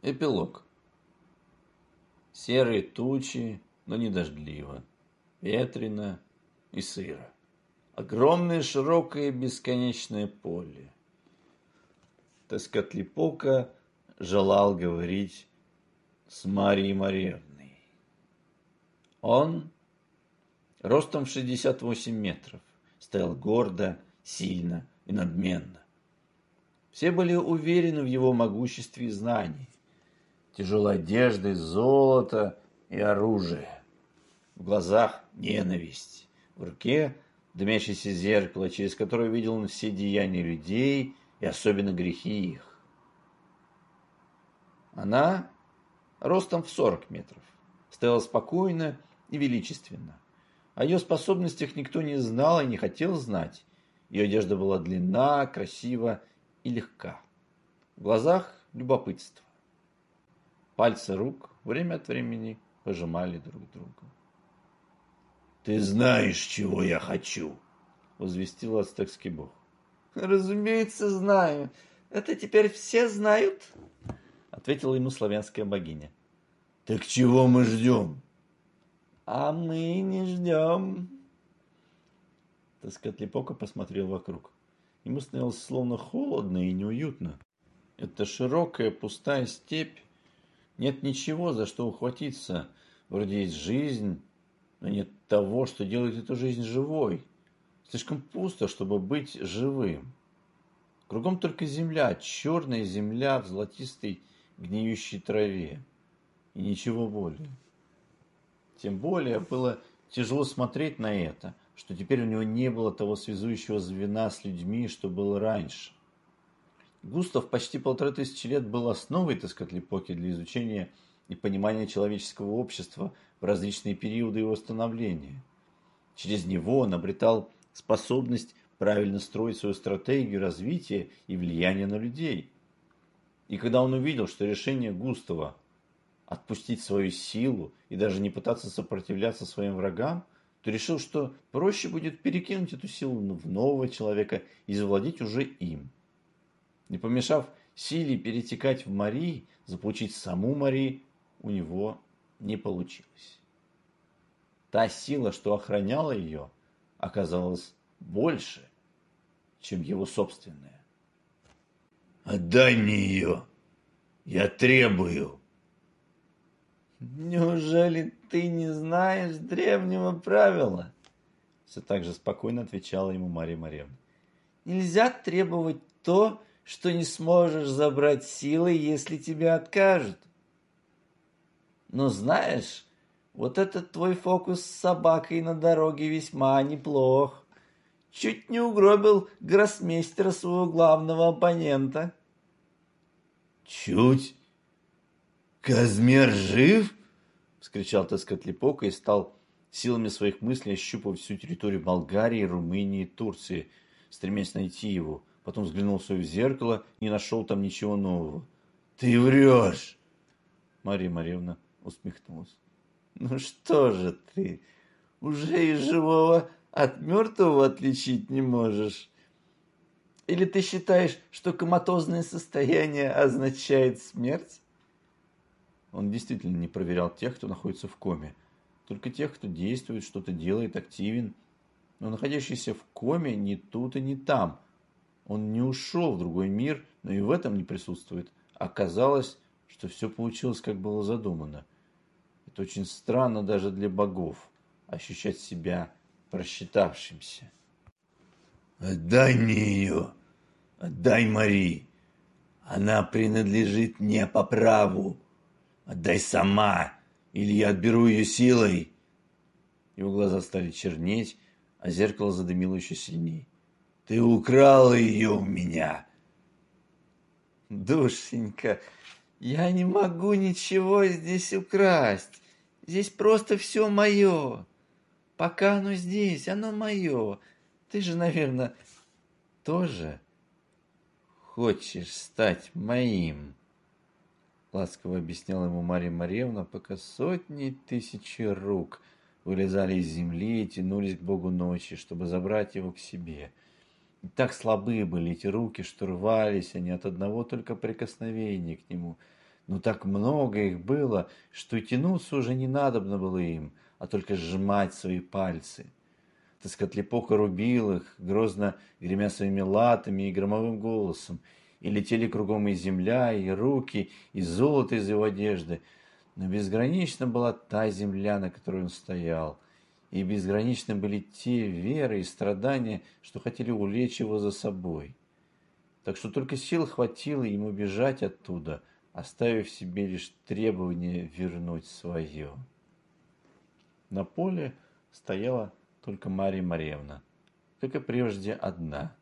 Эпилог. Серые тучи, но не дождливо. Ветрено и сыро. Огромное, широкое, бесконечное поле. Тескотлипока желал говорить с Марией Марьевной. Он ростом в 68 метров стоял гордо, сильно и надменно. Все были уверены в его могуществе и знании тяжелой одежды, золото и оружие. В глазах ненависть, в руке дымящееся зеркало, через которое видел он все деяния людей и особенно грехи их. Она ростом в 40 метров, стояла спокойно и величественно. О ее способностях никто не знал и не хотел знать. Ее одежда была длинна, красива и легка. В глазах любопытство. Пальцы рук время от времени пожимали друг друга. «Ты знаешь, чего я хочу!» — возвестил ацтекский бог. «Разумеется, знаю. Это теперь все знают?» — ответила ему славянская богиня. «Так чего мы ждем?» «А мы не ждем». Тоскотлипока посмотрел вокруг. Ему становилось словно холодно и неуютно. Эта широкая пустая степь нет ничего, за что ухватиться. Вроде есть жизнь, но нет того, что делает эту жизнь живой. Слишком пусто, чтобы быть живым. Кругом только земля, черная земля в золотистой гниющей траве. И ничего более. Тем более было тяжело смотреть на это, что теперь у него не было того связующего звена с людьми, что было раньше. Густав почти полторы тысячи лет был основой Тескотлипоки для изучения и понимания человеческого общества в различные периоды его становления. Через него он обретал способность правильно строить свою стратегию развития и влияния на людей. И когда он увидел, что решение Густава отпустить свою силу и даже не пытаться сопротивляться своим врагам, то решил, что проще будет перекинуть эту силу в нового человека и завладеть уже им. Не помешав силе перетекать в Мари, заполучить саму Мари, у него не получилось. Та сила, что охраняла ее, оказалась больше, чем его собственная. «Отдай мне ее! Я требую!» «Неужели ты не знаешь древнего правила?» Все так же спокойно отвечала ему Мария Марьевна. «Нельзя требовать то, что не сможешь забрать силой, если тебе откажут. Но знаешь, вот этот твой фокус с собакой на дороге весьма неплох. Чуть не угробил гроссмейстера своего главного оппонента. Чуть? Казмер жив? Вскричал Тескотлипока и стал силами своих мыслей ощупывать всю территорию Болгарии, Румынии Турции, стремясь найти его потом взглянул в зеркало, не нашел там ничего нового. «Ты врешь!» Мария Марьевна усмехнулась. «Ну что же ты, уже и живого от мертвого отличить не можешь? Или ты считаешь, что коматозное состояние означает смерть?» Он действительно не проверял тех, кто находится в коме. Только тех, кто действует, что-то делает, активен. Но находящийся в коме ни тут и ни там – он не ушел в другой мир, но и в этом не присутствует. Оказалось, что все получилось, как было задумано. Это очень странно даже для богов, ощущать себя просчитавшимся. «Отдай мне ее! Отдай Мари! Она принадлежит мне по праву! Отдай сама, или я отберу ее силой!» Его глаза стали чернеть, а зеркало задымило еще сильнее. Ты украл ее у меня. Душенька, я не могу ничего здесь украсть. Здесь просто все мое. Пока оно здесь, оно мое. Ты же, наверное, тоже хочешь стать моим. Ласково объясняла ему Мария Марьевна, пока сотни тысяч рук вылезали из земли и тянулись к Богу ночи, чтобы забрать его к себе. Так слабые были эти руки, что рвались они от одного только прикосновения к нему. Но так много их было, что тянуться уже не надобно было им, а только сжимать свои пальцы. Тоскотлепоха рубил их, грозно гремя своими латами и громовым голосом, и летели кругом и земля, и руки, и золото из его одежды. Но безгранична была та земля, на которой он стоял, и безграничны были те веры и страдания, что хотели увлечь его за собой. Так что только сил хватило ему бежать оттуда, оставив себе лишь требование вернуть свое. На поле стояла только Мария Маревна, как и прежде одна,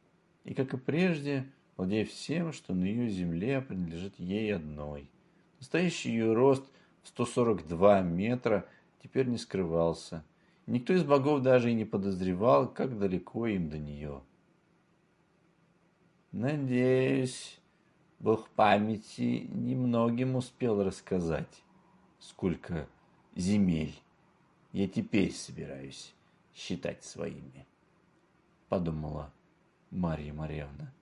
и, как и прежде, владея всем, что на ее земле принадлежит ей одной. Настоящий ее рост в 142 метра теперь не скрывался. Никто из богов даже и не подозревал, как далеко им до нее. Надеюсь, бог памяти немногим успел рассказать, сколько земель я теперь собираюсь считать своими, подумала Марья Марьевна.